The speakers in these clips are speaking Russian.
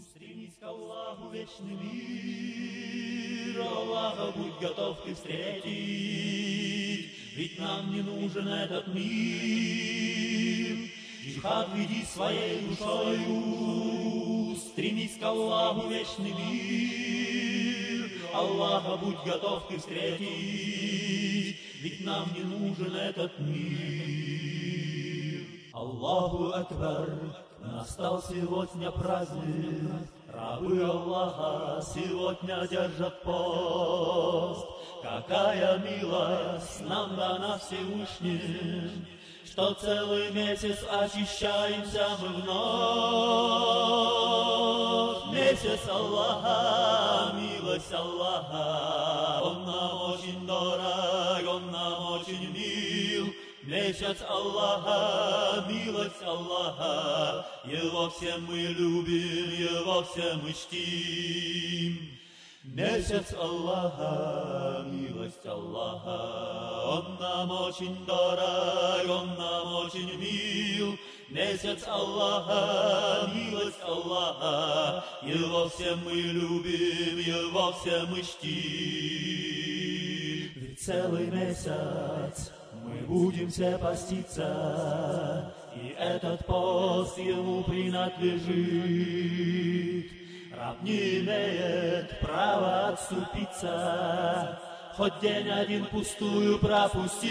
Стремись к Аллаху вечный мир, Аллаха будь готов ты встретить, Ведь нам не нужен этот мир. Джихад веди своей душою, Стремись к Аллаху вечный мир, Аллаха будь готов ты встретить, Ведь нам не нужен этот мир. Аллаху Акбар, настал сегодня праздник, Рабы Аллаха сегодня держат пост. Какая милость нам дана Всевышним, Что целый месяц очищаемся мы вновь. Месяц Аллаха, милость Аллаха, Он нам очень дорог, Он Месяц Аллаха, милость Аллаха, Его все мы любим, Его все мы чтим. Месяц Аллаха, милость Аллаха, Он нам очень дорог, Он нам очень мил. Месяц Аллаха, милость Аллаха, Его все мы любим, Его все мы чтим. Ведь целый месяц мы будем все поститься, и этот пост ему принадлежит. Раб не имеет права отступиться, хоть день один пустую пропустить.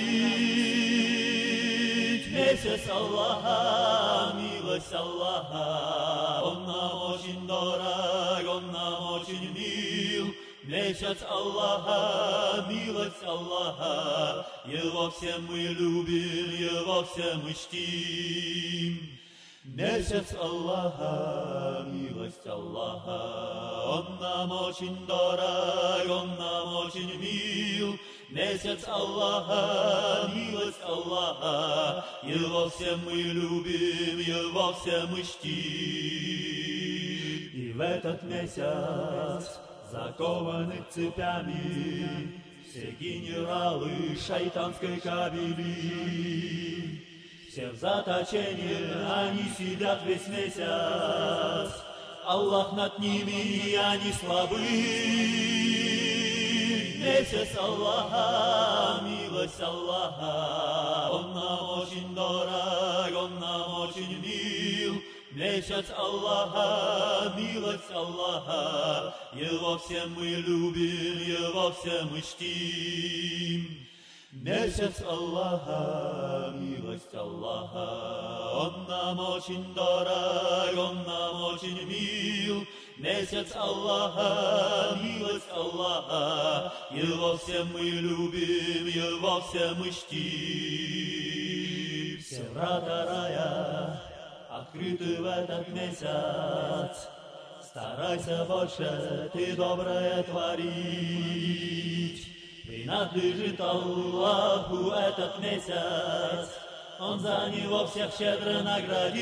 Месяц Аллаха, милость Аллаха, Он нам очень дорог, Он нам очень мил. Месяц Аллаха, милость Аллаха, Его все мы любим, Его все мы чтим. Месяц Аллаха, милость Аллаха, Он нам очень дорог, Он нам очень мил. Месяц Аллаха, милость Аллаха, Его все мы любим, Его все мы чтим. И в этот месяц закованы цепями все генералы шайтанской кабели. Все в заточении, они сидят весь месяц. Аллах над ними, и они слабы. Месяц Аллаха, милость Аллаха, Он нам очень дорог, Он нам очень мил. Месяц Аллаха, милость Аллаха, Его все мы любим, Его все мы чтим. Месяц Аллаха, милость Аллаха, Он нам очень дорог, Он нам очень мил. Месяц Аллаха, милость Аллаха, Его все мы любим, Его все мы чтим. Все врата рая открыты в этот месяц. Старайся больше ты доброе творить. Принадлежит Аллаху этот месяц, Он за него всех щедро наградит.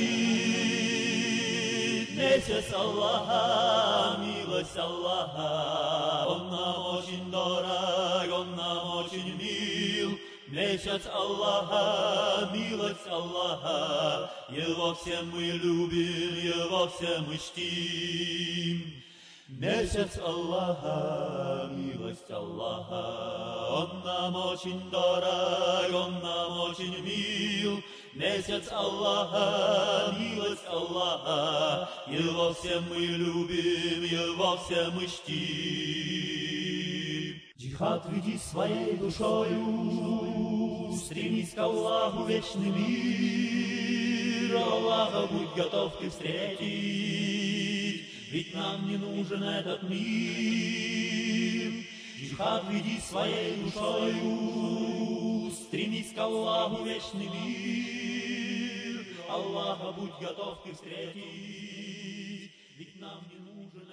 Месяц Аллаха, милость Аллаха, Он нам очень дорог, Он нам очень мил. Месяц Аллаха, милость Аллаха, Его все мы любим, Его все мы чтим. Месяц Аллаха, милость Аллаха, Он нам очень дорог, Он нам очень мил. Месяц Аллаха, милость Аллаха, Его все мы любим, Его все мы чтим. Джихад веди своей душою, стремись к Аллаху вечный мир. Аллаха будь готов ты встретить, ведь нам не нужен этот мир. Джихад веди своей душою, стремись к Аллаху вечный мир. Аллаха будь готов ты встретить, ведь нам не нужен